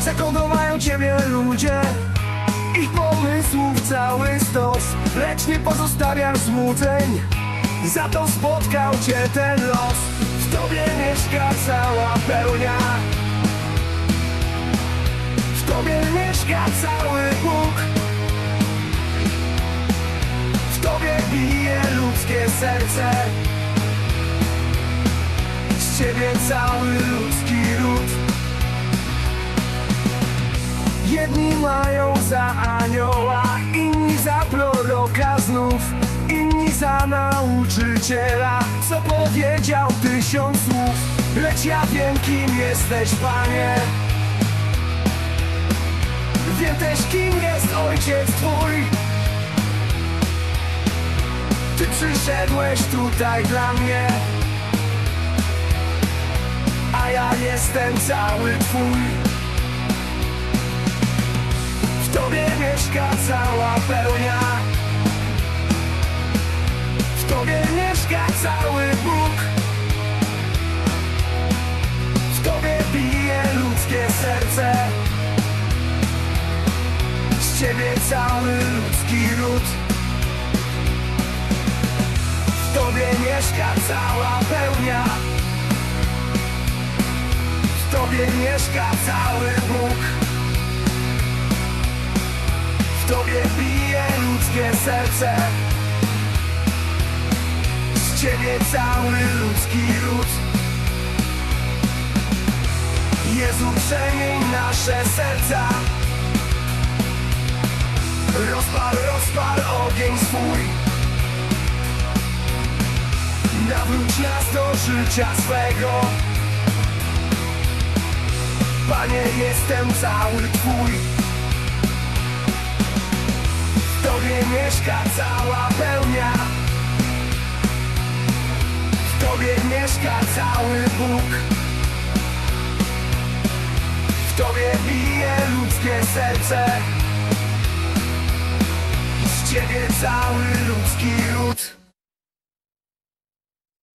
Zakodowają ciebie ludzie? Ich pomysłów cały stos Lecz nie pozostawiasz złudzeń. Za to spotkał cię ten los W tobie mieszka cała pełnia. W tobie mieszka cały Bóg W tobie bije ludzkie serce. Z ciebie cały ludzki ród Jedni mają za anioła, inni za proroka znów. Inni za nauczyciela, co powiedział tysiąc słów. Lecz ja wiem kim jesteś, Panie. Wiem też kim jest Ojciec Twój. Ty przyszedłeś tutaj dla mnie. A ja jestem cały Twój w Tobie mieszka cała pełnia. W Tobie mieszka cały Bóg. W Tobie bije ludzkie serce. Z Ciebie cały ludzki ród. W Tobie mieszka cała pełnia. W Tobie mieszka cały Bóg serce. Z ciebie cały ludzki ród. Jezu przemień nasze serca. Rozpal, rozpal ogień swój. Nawróć nas do życia swego. Panie, jestem cały Twój mieszka cała pełnia. W Tobie mieszka cały Bóg. W Tobie bije ludzkie serce. Z Ciebie cały